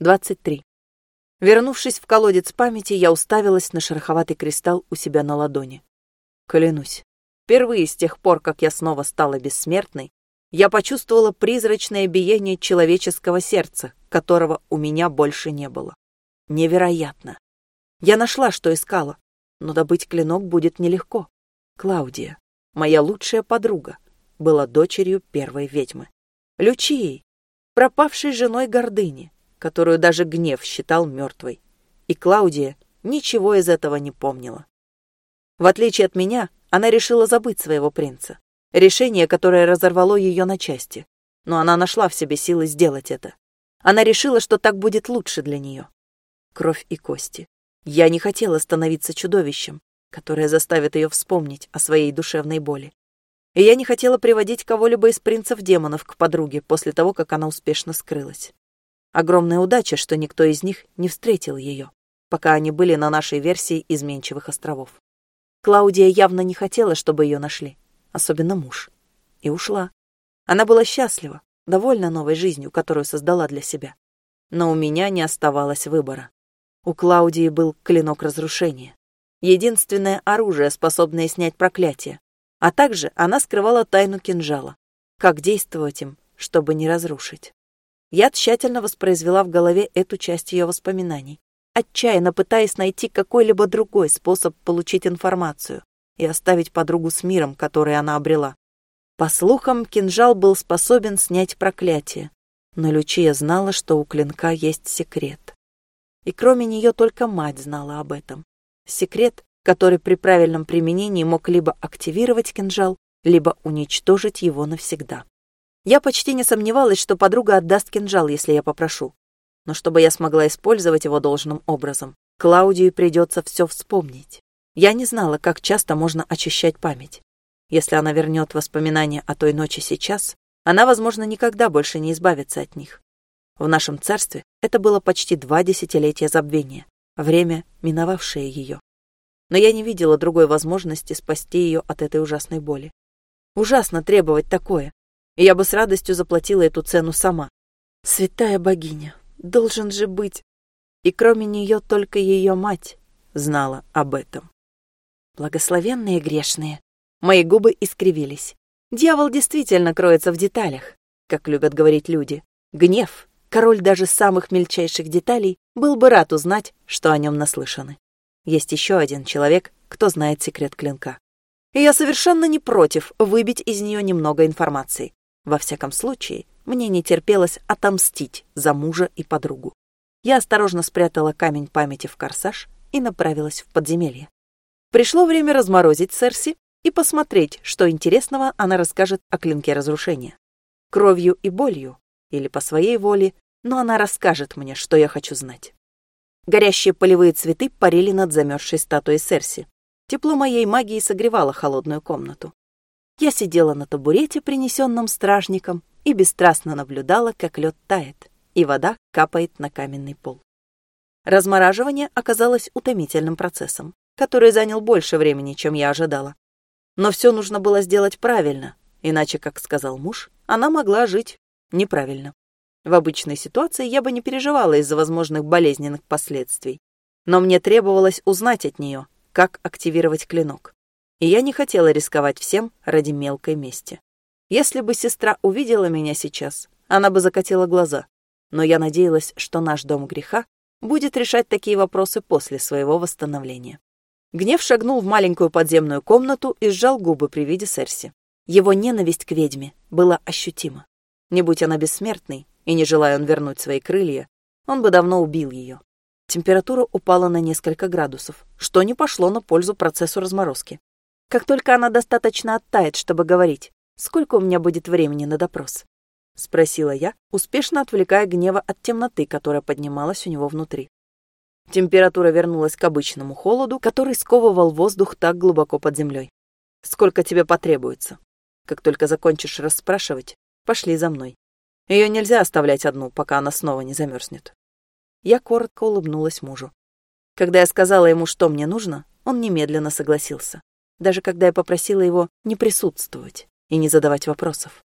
23. Вернувшись в колодец памяти, я уставилась на шероховатый кристалл у себя на ладони. Клянусь, впервые с тех пор, как я снова стала бессмертной, я почувствовала призрачное биение человеческого сердца, которого у меня больше не было. Невероятно. Я нашла, что искала, но добыть клинок будет нелегко. Клаудия, моя лучшая подруга, была дочерью первой ведьмы. Лючией, пропавшей женой гордыни, которую даже гнев считал мертвой. И Клаудия ничего из этого не помнила. В отличие от меня, она решила забыть своего принца. Решение, которое разорвало ее на части. Но она нашла в себе силы сделать это. Она решила, что так будет лучше для нее. Кровь и кости. Я не хотела становиться чудовищем, которое заставит ее вспомнить о своей душевной боли. И я не хотела приводить кого-либо из принцев-демонов к подруге после того, как она успешно скрылась. Огромная удача, что никто из них не встретил ее, пока они были на нашей версии изменчивых островов. Клаудия явно не хотела, чтобы ее нашли, особенно муж. И ушла. Она была счастлива, довольна новой жизнью, которую создала для себя. Но у меня не оставалось выбора. У Клаудии был клинок разрушения. Единственное оружие, способное снять проклятие. А также она скрывала тайну кинжала. Как действовать им, чтобы не разрушить. Я тщательно воспроизвела в голове эту часть ее воспоминаний, отчаянно пытаясь найти какой-либо другой способ получить информацию и оставить подругу с миром, который она обрела. По слухам, кинжал был способен снять проклятие, но Лючия знала, что у клинка есть секрет. И кроме нее только мать знала об этом. Секрет, который при правильном применении мог либо активировать кинжал, либо уничтожить его навсегда. Я почти не сомневалась, что подруга отдаст кинжал, если я попрошу. Но чтобы я смогла использовать его должным образом, Клаудии придется все вспомнить. Я не знала, как часто можно очищать память. Если она вернет воспоминания о той ночи сейчас, она, возможно, никогда больше не избавится от них. В нашем царстве это было почти два десятилетия забвения, время, миновавшее ее. Но я не видела другой возможности спасти ее от этой ужасной боли. Ужасно требовать такое, и я бы с радостью заплатила эту цену сама. Святая богиня, должен же быть. И кроме нее только ее мать знала об этом. Благословенные грешные. Мои губы искривились. Дьявол действительно кроется в деталях, как любят говорить люди. Гнев, король даже самых мельчайших деталей, был бы рад узнать, что о нем наслышаны. Есть еще один человек, кто знает секрет клинка. И я совершенно не против выбить из нее немного информации. Во всяком случае, мне не терпелось отомстить за мужа и подругу. Я осторожно спрятала камень памяти в корсаж и направилась в подземелье. Пришло время разморозить Серси и посмотреть, что интересного она расскажет о клинке разрушения. Кровью и болью, или по своей воле, но она расскажет мне, что я хочу знать. Горящие полевые цветы парили над замерзшей статуей Серси. Тепло моей магии согревало холодную комнату. Я сидела на табурете, принесенном стражником, и бесстрастно наблюдала, как лед тает, и вода капает на каменный пол. Размораживание оказалось утомительным процессом, который занял больше времени, чем я ожидала. Но все нужно было сделать правильно, иначе, как сказал муж, она могла жить неправильно. В обычной ситуации я бы не переживала из-за возможных болезненных последствий, но мне требовалось узнать от нее, как активировать клинок и я не хотела рисковать всем ради мелкой мести. Если бы сестра увидела меня сейчас, она бы закатила глаза, но я надеялась, что наш дом греха будет решать такие вопросы после своего восстановления. Гнев шагнул в маленькую подземную комнату и сжал губы при виде Серси. Его ненависть к ведьме была ощутима. Не будь она бессмертной, и не желая он вернуть свои крылья, он бы давно убил ее. Температура упала на несколько градусов, что не пошло на пользу процессу разморозки. Как только она достаточно оттает, чтобы говорить, сколько у меня будет времени на допрос? Спросила я, успешно отвлекая гнева от темноты, которая поднималась у него внутри. Температура вернулась к обычному холоду, который сковывал воздух так глубоко под землей. Сколько тебе потребуется? Как только закончишь расспрашивать, пошли за мной. Ее нельзя оставлять одну, пока она снова не замерзнет. Я коротко улыбнулась мужу. Когда я сказала ему, что мне нужно, он немедленно согласился даже когда я попросила его не присутствовать и не задавать вопросов.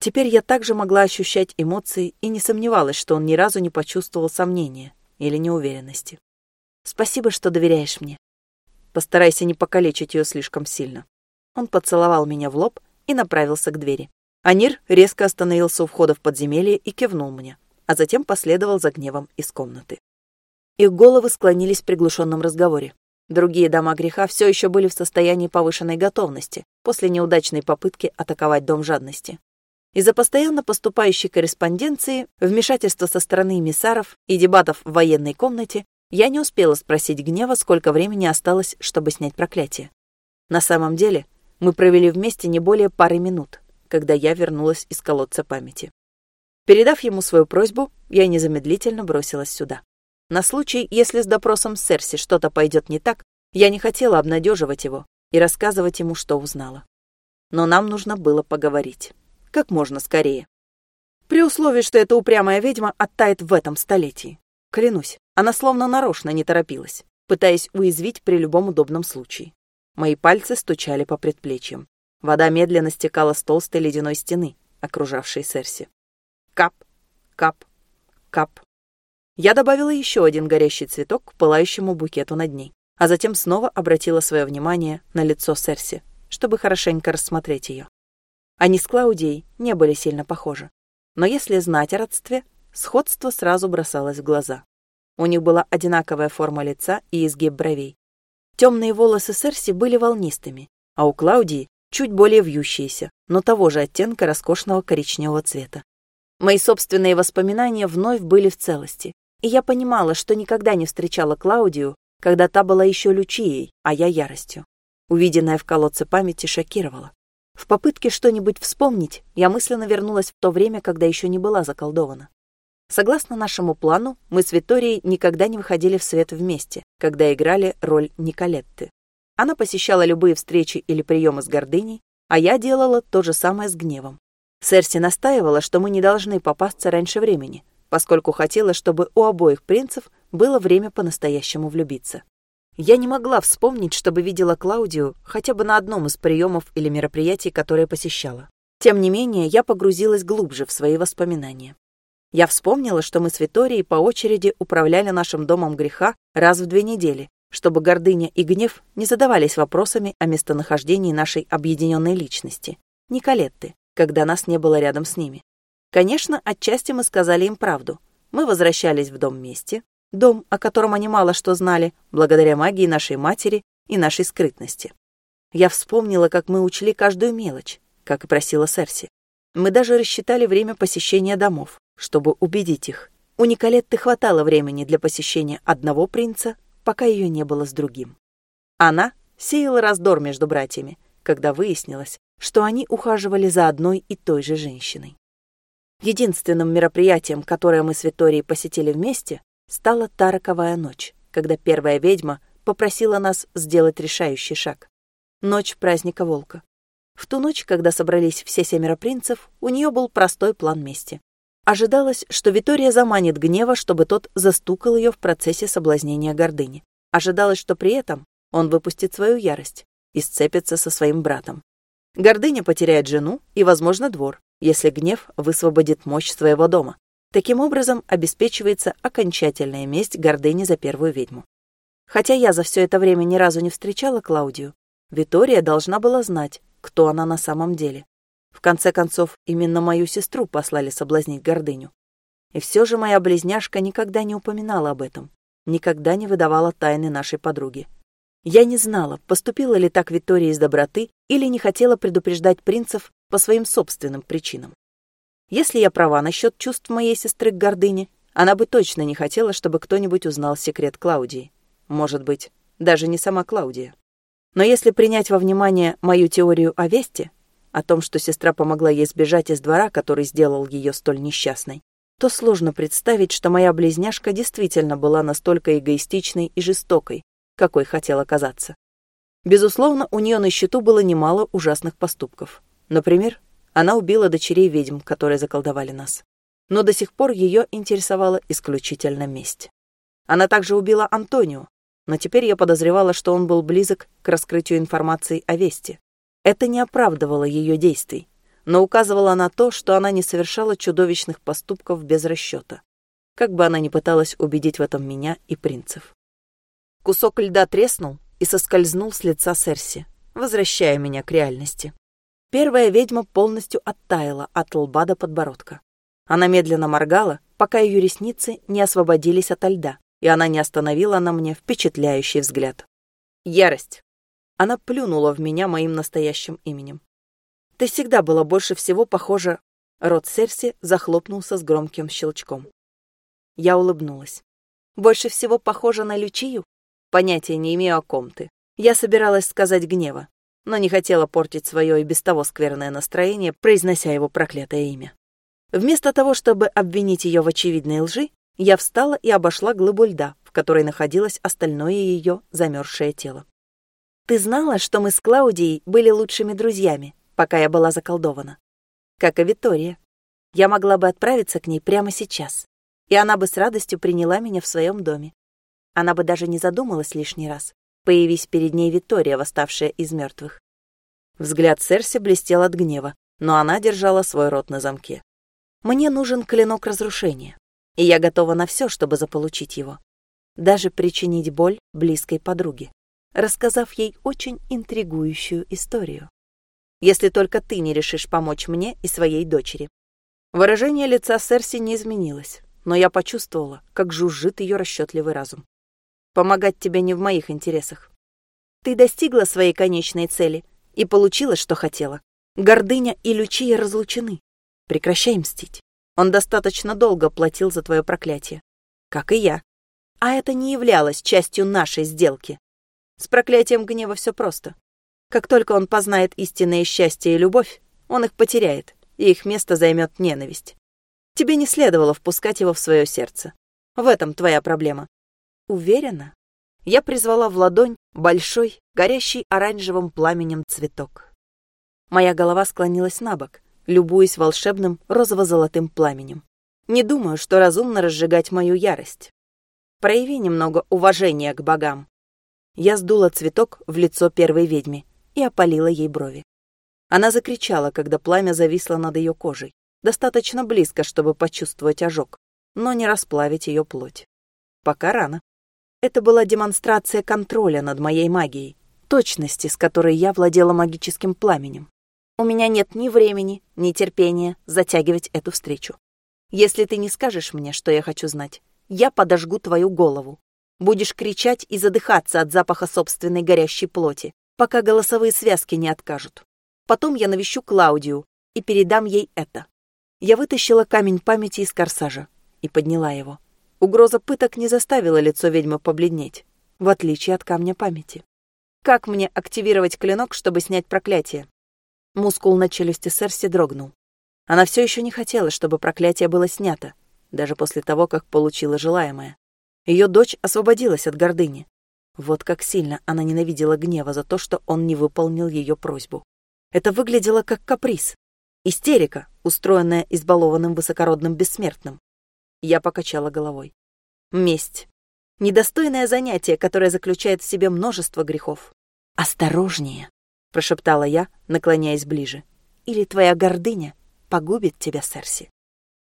Теперь я также могла ощущать эмоции и не сомневалась, что он ни разу не почувствовал сомнения или неуверенности. «Спасибо, что доверяешь мне. Постарайся не покалечить ее слишком сильно». Он поцеловал меня в лоб и направился к двери. Анир резко остановился у входа в подземелье и кивнул мне, а затем последовал за гневом из комнаты. Их головы склонились в приглушенном разговоре. Другие дома греха все еще были в состоянии повышенной готовности после неудачной попытки атаковать дом жадности. Из-за постоянно поступающей корреспонденции, вмешательства со стороны эмиссаров и дебатов в военной комнате, я не успела спросить гнева, сколько времени осталось, чтобы снять проклятие. На самом деле, мы провели вместе не более пары минут, когда я вернулась из колодца памяти. Передав ему свою просьбу, я незамедлительно бросилась сюда. На случай, если с допросом Серси что-то пойдет не так, я не хотела обнадеживать его и рассказывать ему, что узнала. Но нам нужно было поговорить как можно скорее. При условии, что эта упрямая ведьма оттает в этом столетии. Клянусь, она словно нарочно не торопилась, пытаясь уязвить при любом удобном случае. Мои пальцы стучали по предплечьям. Вода медленно стекала с толстой ледяной стены, окружавшей Серси. Кап, кап, кап. Я добавила еще один горящий цветок к пылающему букету над ней, а затем снова обратила свое внимание на лицо Серси, чтобы хорошенько рассмотреть ее. Они с Клаудией не были сильно похожи. Но если знать о родстве, сходство сразу бросалось в глаза. У них была одинаковая форма лица и изгиб бровей. Темные волосы Серси были волнистыми, а у Клаудии чуть более вьющиеся, но того же оттенка роскошного коричневого цвета. Мои собственные воспоминания вновь были в целости, и я понимала, что никогда не встречала Клаудию, когда та была еще Лючией, а я яростью. Увиденное в колодце памяти шокировало. В попытке что-нибудь вспомнить, я мысленно вернулась в то время, когда еще не была заколдована. Согласно нашему плану, мы с Виторией никогда не выходили в свет вместе, когда играли роль Николетты. Она посещала любые встречи или приемы с гордыней, а я делала то же самое с гневом. Серси настаивала, что мы не должны попасться раньше времени, поскольку хотела, чтобы у обоих принцев было время по-настоящему влюбиться. Я не могла вспомнить, чтобы видела Клаудию хотя бы на одном из приемов или мероприятий, которые посещала. Тем не менее, я погрузилась глубже в свои воспоминания. Я вспомнила, что мы с Виторией по очереди управляли нашим домом греха раз в две недели, чтобы гордыня и гнев не задавались вопросами о местонахождении нашей объединенной личности, Николетты, когда нас не было рядом с ними. Конечно, отчасти мы сказали им правду. Мы возвращались в дом вместе, Дом, о котором они мало что знали, благодаря магии нашей матери и нашей скрытности. Я вспомнила, как мы учли каждую мелочь, как и просила Серси. Мы даже рассчитали время посещения домов, чтобы убедить их. У Николетты хватало времени для посещения одного принца, пока ее не было с другим. Она сеяла раздор между братьями, когда выяснилось, что они ухаживали за одной и той же женщиной. Единственным мероприятием, которое мы с Виторией посетили вместе, стала та роковая ночь, когда первая ведьма попросила нас сделать решающий шаг. Ночь праздника волка. В ту ночь, когда собрались все семеро принцев, у нее был простой план мести. Ожидалось, что Витория заманит гнева, чтобы тот застукал ее в процессе соблазнения гордыни. Ожидалось, что при этом он выпустит свою ярость и сцепится со своим братом. Гордыня потеряет жену и, возможно, двор, если гнев высвободит мощь своего дома. Таким образом, обеспечивается окончательная месть гордыни за первую ведьму. Хотя я за все это время ни разу не встречала Клаудию, Витория должна была знать, кто она на самом деле. В конце концов, именно мою сестру послали соблазнить гордыню. И все же моя близняшка никогда не упоминала об этом, никогда не выдавала тайны нашей подруги. Я не знала, поступила ли так Витория из доброты или не хотела предупреждать принцев по своим собственным причинам. Если я права насчет чувств моей сестры к гордыне, она бы точно не хотела, чтобы кто-нибудь узнал секрет Клаудии. Может быть, даже не сама Клаудия. Но если принять во внимание мою теорию о Весте, о том, что сестра помогла ей сбежать из двора, который сделал ее столь несчастной, то сложно представить, что моя близняшка действительно была настолько эгоистичной и жестокой, какой хотела казаться. Безусловно, у нее на счету было немало ужасных поступков. Например, она убила дочерей ведьм, которые заколдовали нас. Но до сих пор ее интересовала исключительно месть. Она также убила Антонио, но теперь я подозревала, что он был близок к раскрытию информации о Весте. Это не оправдывало ее действий, но указывала на то, что она не совершала чудовищных поступков без расчета, как бы она ни пыталась убедить в этом меня и принцев. Кусок льда треснул и соскользнул с лица Серси, возвращая меня к реальности. Первая ведьма полностью оттаяла от лба до подбородка. Она медленно моргала, пока ее ресницы не освободились от льда, и она не остановила на мне впечатляющий взгляд. Ярость. Она плюнула в меня моим настоящим именем. Ты всегда была больше всего похожа... Рот Серси захлопнулся с громким щелчком. Я улыбнулась. Больше всего похожа на Лючию? Понятия не имею, о ком ты. Я собиралась сказать гнева, но не хотела портить свое и без того скверное настроение, произнося его проклятое имя. Вместо того, чтобы обвинить ее в очевидной лжи, я встала и обошла глыбу льда, в которой находилось остальное ее замерзшее тело. «Ты знала, что мы с Клаудией были лучшими друзьями, пока я была заколдована? Как и Витория. Я могла бы отправиться к ней прямо сейчас, и она бы с радостью приняла меня в своем доме. Она бы даже не задумалась лишний раз, появись перед ней Витория, восставшая из мертвых. Взгляд Серси блестел от гнева, но она держала свой рот на замке. Мне нужен клинок разрушения, и я готова на все, чтобы заполучить его. Даже причинить боль близкой подруге, рассказав ей очень интригующую историю. Если только ты не решишь помочь мне и своей дочери. Выражение лица Серси не изменилось, но я почувствовала, как жужжит ее расчетливый разум. Помогать тебе не в моих интересах. Ты достигла своей конечной цели и получила, что хотела. Гордыня и Лючия разлучены. Прекращай мстить. Он достаточно долго платил за твое проклятие. Как и я. А это не являлось частью нашей сделки. С проклятием гнева все просто. Как только он познает истинное счастье и любовь, он их потеряет, и их место займет ненависть. Тебе не следовало впускать его в свое сердце. В этом твоя проблема. Уверена? Я призвала в ладонь большой, горящий оранжевым пламенем цветок. Моя голова склонилась на бок, любуясь волшебным розово-золотым пламенем. Не думаю, что разумно разжигать мою ярость. Прояви немного уважения к богам. Я сдула цветок в лицо первой ведьме и опалила ей брови. Она закричала, когда пламя зависло над ее кожей, достаточно близко, чтобы почувствовать ожог, но не расплавить ее плоть. Пока рано. Это была демонстрация контроля над моей магией, точности, с которой я владела магическим пламенем. У меня нет ни времени, ни терпения затягивать эту встречу. Если ты не скажешь мне, что я хочу знать, я подожгу твою голову. Будешь кричать и задыхаться от запаха собственной горящей плоти, пока голосовые связки не откажут. Потом я навещу Клаудию и передам ей это. Я вытащила камень памяти из корсажа и подняла его. Угроза пыток не заставила лицо ведьмы побледнеть, в отличие от камня памяти. Как мне активировать клинок, чтобы снять проклятие? Мускул на челюсти Серси дрогнул. Она все еще не хотела, чтобы проклятие было снято, даже после того, как получила желаемое. Ее дочь освободилась от гордыни. Вот как сильно она ненавидела гнева за то, что он не выполнил ее просьбу. Это выглядело как каприз. Истерика, устроенная избалованным высокородным бессмертным. Я покачала головой. Месть. Недостойное занятие, которое заключает в себе множество грехов. Осторожнее прошептала я, наклоняясь ближе. Или твоя гордыня погубит тебя, Серси.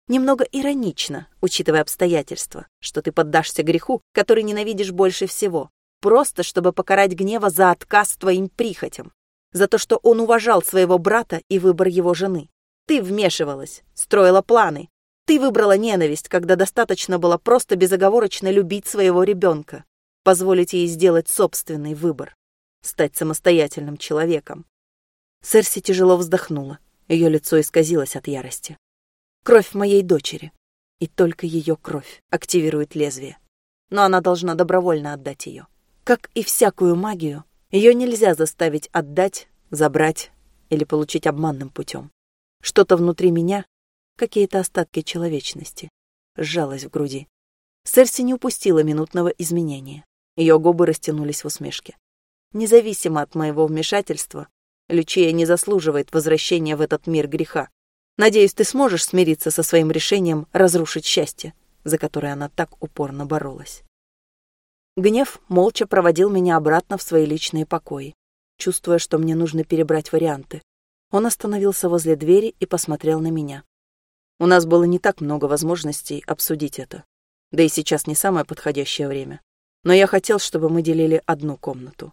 Немного иронично, учитывая обстоятельства, что ты поддашься греху, который ненавидишь больше всего, просто чтобы покарать гнева за отказ твоим прихотям, за то, что он уважал своего брата и выбор его жены. Ты вмешивалась, строила планы. Ты выбрала ненависть, когда достаточно было просто безоговорочно любить своего ребенка, позволить ей сделать собственный выбор стать самостоятельным человеком. Серси тяжело вздохнула. Ее лицо исказилось от ярости. Кровь моей дочери. И только ее кровь активирует лезвие. Но она должна добровольно отдать ее. Как и всякую магию, ее нельзя заставить отдать, забрать или получить обманным путем. Что-то внутри меня, какие-то остатки человечности, сжалось в груди. Серси не упустила минутного изменения. Ее губы растянулись в усмешке. Независимо от моего вмешательства, Лючия не заслуживает возвращения в этот мир греха. Надеюсь, ты сможешь смириться со своим решением разрушить счастье, за которое она так упорно боролась. Гнев молча проводил меня обратно в свои личные покои, чувствуя, что мне нужно перебрать варианты. Он остановился возле двери и посмотрел на меня. У нас было не так много возможностей обсудить это. Да и сейчас не самое подходящее время. Но я хотел, чтобы мы делили одну комнату.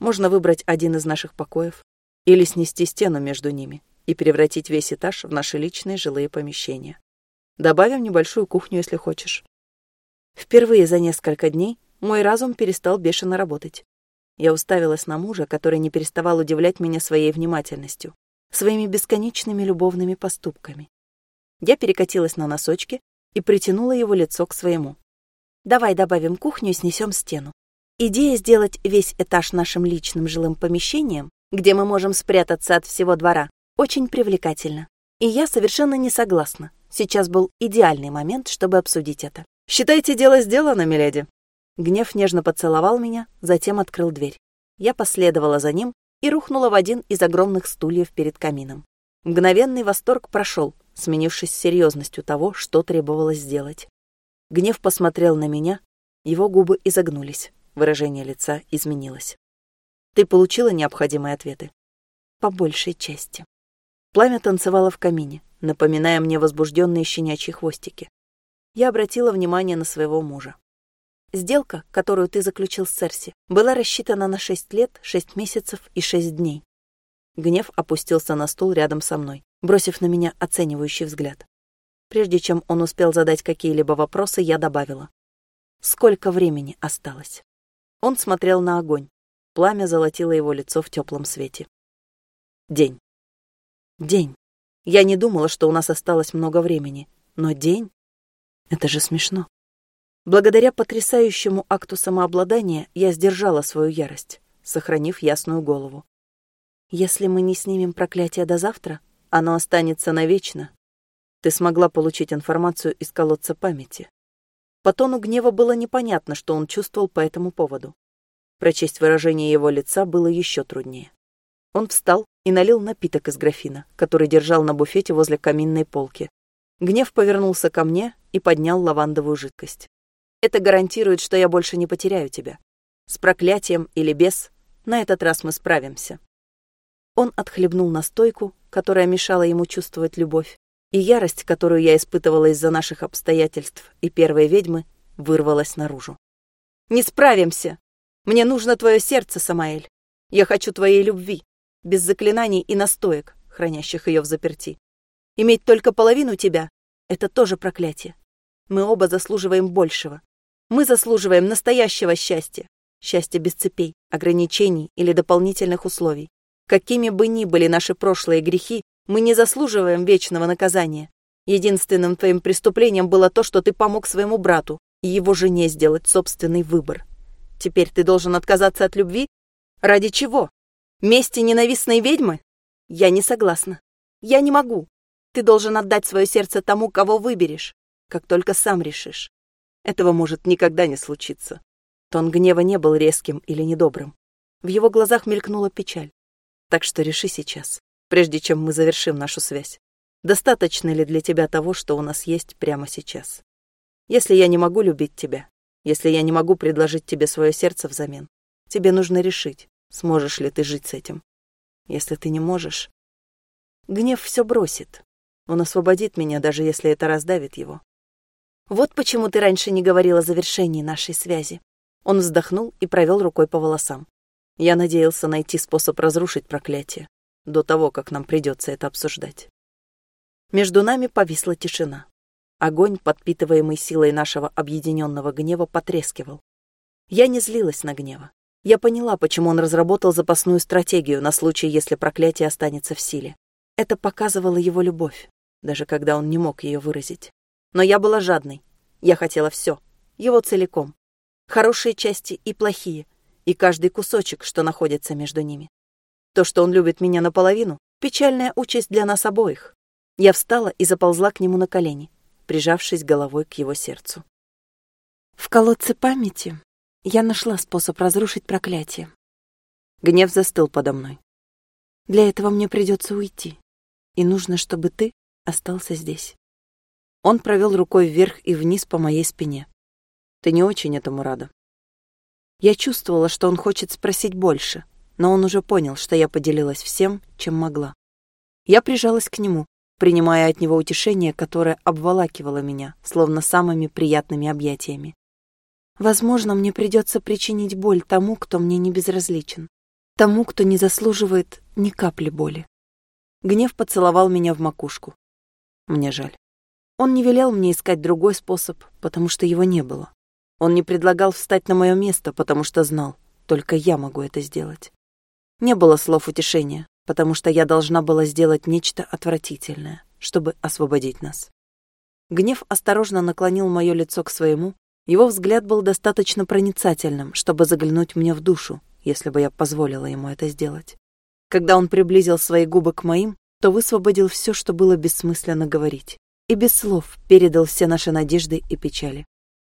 Можно выбрать один из наших покоев или снести стену между ними и превратить весь этаж в наши личные жилые помещения. Добавим небольшую кухню, если хочешь. Впервые за несколько дней мой разум перестал бешено работать. Я уставилась на мужа, который не переставал удивлять меня своей внимательностью, своими бесконечными любовными поступками. Я перекатилась на носочки и притянула его лицо к своему. «Давай добавим кухню и снесем стену. Идея сделать весь этаж нашим личным жилым помещением, где мы можем спрятаться от всего двора, очень привлекательна. И я совершенно не согласна. Сейчас был идеальный момент, чтобы обсудить это. «Считайте, дело сделано, миледи». Гнев нежно поцеловал меня, затем открыл дверь. Я последовала за ним и рухнула в один из огромных стульев перед камином. Мгновенный восторг прошел, сменившись серьезностью того, что требовалось сделать. Гнев посмотрел на меня, его губы изогнулись, выражение лица изменилось. «Ты получила необходимые ответы?» «По большей части». Пламя танцевало в камине, напоминая мне возбужденные щенячьи хвостики. Я обратила внимание на своего мужа. Сделка, которую ты заключил с Серси, была рассчитана на шесть лет, шесть месяцев и шесть дней. Гнев опустился на стул рядом со мной, бросив на меня оценивающий взгляд. Прежде чем он успел задать какие-либо вопросы, я добавила. Сколько времени осталось? Он смотрел на огонь. Пламя золотило его лицо в теплом свете. День. День. Я не думала, что у нас осталось много времени, но день — это же смешно. Благодаря потрясающему акту самообладания я сдержала свою ярость, сохранив ясную голову. Если мы не снимем проклятие до завтра, оно останется навечно. Ты смогла получить информацию из колодца памяти. По тону гнева было непонятно, что он чувствовал по этому поводу. Прочесть выражение его лица было еще труднее. Он встал и налил напиток из графина, который держал на буфете возле каминной полки. Гнев повернулся ко мне и поднял лавандовую жидкость. «Это гарантирует, что я больше не потеряю тебя. С проклятием или без, на этот раз мы справимся». Он отхлебнул настойку, которая мешала ему чувствовать любовь, и ярость, которую я испытывала из-за наших обстоятельств и первой ведьмы, вырвалась наружу. «Не справимся! Мне нужно твое сердце, Самаэль. Я хочу твоей любви, без заклинаний и настоек, хранящих ее в заперти. Иметь только половину тебя — это тоже проклятие. Мы оба заслуживаем большего. Мы заслуживаем настоящего счастья. Счастья без цепей, ограничений или дополнительных условий. Какими бы ни были наши прошлые грехи, мы не заслуживаем вечного наказания. Единственным твоим преступлением было то, что ты помог своему брату и его жене сделать собственный выбор. Теперь ты должен отказаться от любви? Ради чего? Мести ненавистной ведьмы? Я не согласна. Я не могу. Ты должен отдать свое сердце тому, кого выберешь, как только сам решишь. Этого может никогда не случиться. Тон гнева не был резким или недобрым. В его глазах мелькнула печаль. Так что реши сейчас, прежде чем мы завершим нашу связь. Достаточно ли для тебя того, что у нас есть прямо сейчас? Если я не могу любить тебя, если я не могу предложить тебе свое сердце взамен, тебе нужно решить, сможешь ли ты жить с этим. Если ты не можешь... Гнев все бросит. Он освободит меня, даже если это раздавит его. Вот почему ты раньше не говорил о завершении нашей связи. Он вздохнул и провел рукой по волосам. Я надеялся найти способ разрушить проклятие до того, как нам придется это обсуждать. Между нами повисла тишина. Огонь, подпитываемый силой нашего объединенного гнева, потрескивал. Я не злилась на гнева. Я поняла, почему он разработал запасную стратегию на случай, если проклятие останется в силе. Это показывало его любовь, даже когда он не мог ее выразить. Но я была жадной. Я хотела все, его целиком. Хорошие части и плохие — и каждый кусочек, что находится между ними. То, что он любит меня наполовину, печальная участь для нас обоих. Я встала и заползла к нему на колени, прижавшись головой к его сердцу. В колодце памяти я нашла способ разрушить проклятие. Гнев застыл подо мной. Для этого мне придется уйти, и нужно, чтобы ты остался здесь. Он провел рукой вверх и вниз по моей спине. Ты не очень этому рада. Я чувствовала, что он хочет спросить больше, но он уже понял, что я поделилась всем, чем могла. Я прижалась к нему, принимая от него утешение, которое обволакивало меня, словно самыми приятными объятиями. Возможно, мне придется причинить боль тому, кто мне не безразличен, тому, кто не заслуживает ни капли боли. Гнев поцеловал меня в макушку. Мне жаль. Он не велел мне искать другой способ, потому что его не было. Он не предлагал встать на мое место, потому что знал, только я могу это сделать. Не было слов утешения, потому что я должна была сделать нечто отвратительное, чтобы освободить нас. Гнев осторожно наклонил мое лицо к своему, его взгляд был достаточно проницательным, чтобы заглянуть мне в душу, если бы я позволила ему это сделать. Когда он приблизил свои губы к моим, то высвободил все, что было бессмысленно говорить, и без слов передал все наши надежды и печали.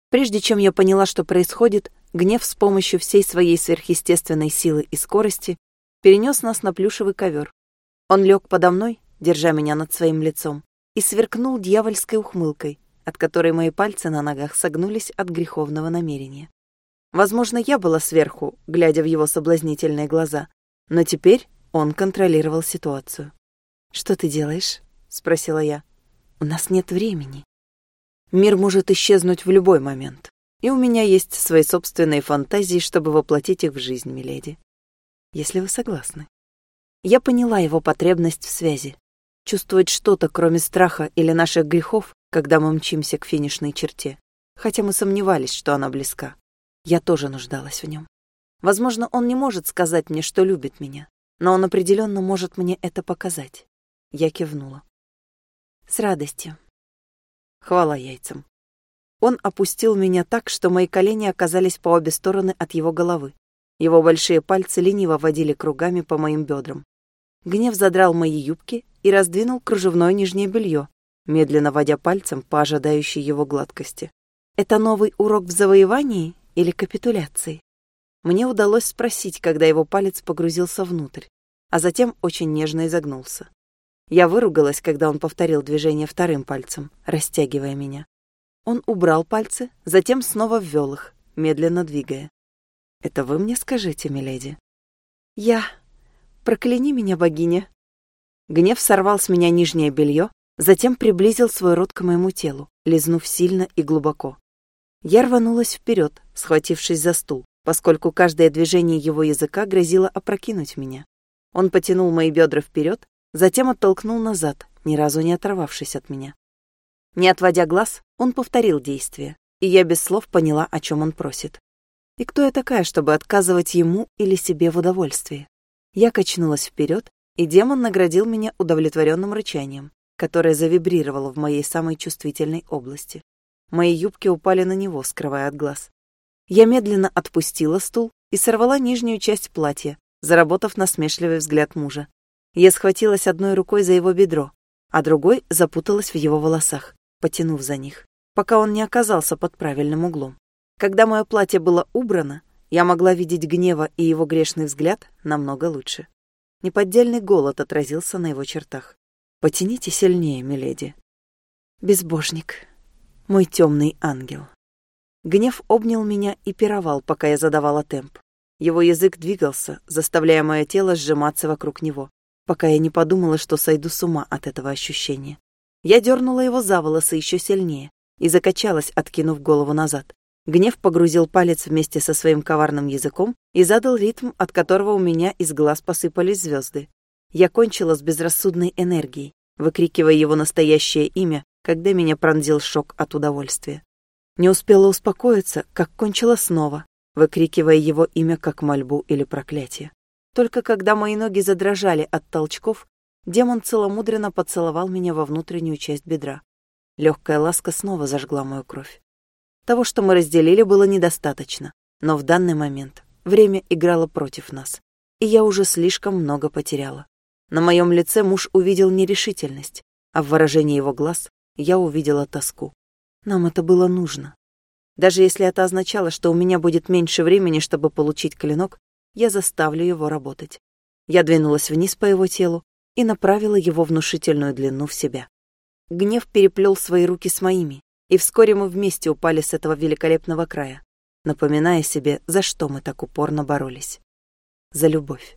Прежде чем я поняла, что происходит, гнев с помощью всей своей сверхъестественной силы и скорости перенес нас на плюшевый ковер. Он лег подо мной, держа меня над своим лицом, и сверкнул дьявольской ухмылкой, от которой мои пальцы на ногах согнулись от греховного намерения. Возможно, я была сверху, глядя в его соблазнительные глаза, но теперь он контролировал ситуацию. «Что ты делаешь?» — спросила я. «У нас нет времени». Мир может исчезнуть в любой момент. И у меня есть свои собственные фантазии, чтобы воплотить их в жизнь, миледи. Если вы согласны. Я поняла его потребность в связи. Чувствовать что-то, кроме страха или наших грехов, когда мы мчимся к финишной черте. Хотя мы сомневались, что она близка. Я тоже нуждалась в нем. Возможно, он не может сказать мне, что любит меня, но он определенно может мне это показать. Я кивнула. С радостью. Хвала яйцам. Он опустил меня так, что мои колени оказались по обе стороны от его головы. Его большие пальцы лениво водили кругами по моим бедрам. Гнев задрал мои юбки и раздвинул кружевное нижнее белье, медленно водя пальцем по ожидающей его гладкости. «Это новый урок в завоевании или капитуляции?» Мне удалось спросить, когда его палец погрузился внутрь, а затем очень нежно изогнулся. Я выругалась, когда он повторил движение вторым пальцем, растягивая меня. Он убрал пальцы, затем снова ввел их, медленно двигая. «Это вы мне скажите, миледи?» «Я. Прокляни меня, богиня». Гнев сорвал с меня нижнее белье, затем приблизил свой рот к моему телу, лизнув сильно и глубоко. Я рванулась вперед, схватившись за стул, поскольку каждое движение его языка грозило опрокинуть меня. Он потянул мои бедра вперед, затем оттолкнул назад, ни разу не оторвавшись от меня. Не отводя глаз, он повторил действие, и я без слов поняла, о чем он просит. И кто я такая, чтобы отказывать ему или себе в удовольствии? Я качнулась вперед, и демон наградил меня удовлетворенным рычанием, которое завибрировало в моей самой чувствительной области. Мои юбки упали на него, скрывая от глаз. Я медленно отпустила стул и сорвала нижнюю часть платья, заработав насмешливый взгляд мужа. Я схватилась одной рукой за его бедро, а другой запуталась в его волосах, потянув за них, пока он не оказался под правильным углом. Когда мое платье было убрано, я могла видеть гнева и его грешный взгляд намного лучше. Неподдельный голод отразился на его чертах. «Потяните сильнее, миледи». «Безбожник, мой темный ангел». Гнев обнял меня и пировал, пока я задавала темп. Его язык двигался, заставляя мое тело сжиматься вокруг него пока я не подумала, что сойду с ума от этого ощущения. Я дернула его за волосы еще сильнее и закачалась, откинув голову назад. Гнев погрузил палец вместе со своим коварным языком и задал ритм, от которого у меня из глаз посыпались звезды. Я кончила с безрассудной энергией, выкрикивая его настоящее имя, когда меня пронзил шок от удовольствия. Не успела успокоиться, как кончила снова, выкрикивая его имя как мольбу или проклятие. Только когда мои ноги задрожали от толчков, демон целомудренно поцеловал меня во внутреннюю часть бедра. Легкая ласка снова зажгла мою кровь. Того, что мы разделили, было недостаточно, но в данный момент время играло против нас, и я уже слишком много потеряла. На моем лице муж увидел нерешительность, а в выражении его глаз я увидела тоску. Нам это было нужно. Даже если это означало, что у меня будет меньше времени, чтобы получить клинок, я заставлю его работать. Я двинулась вниз по его телу и направила его внушительную длину в себя. Гнев переплел свои руки с моими, и вскоре мы вместе упали с этого великолепного края, напоминая себе, за что мы так упорно боролись. За любовь.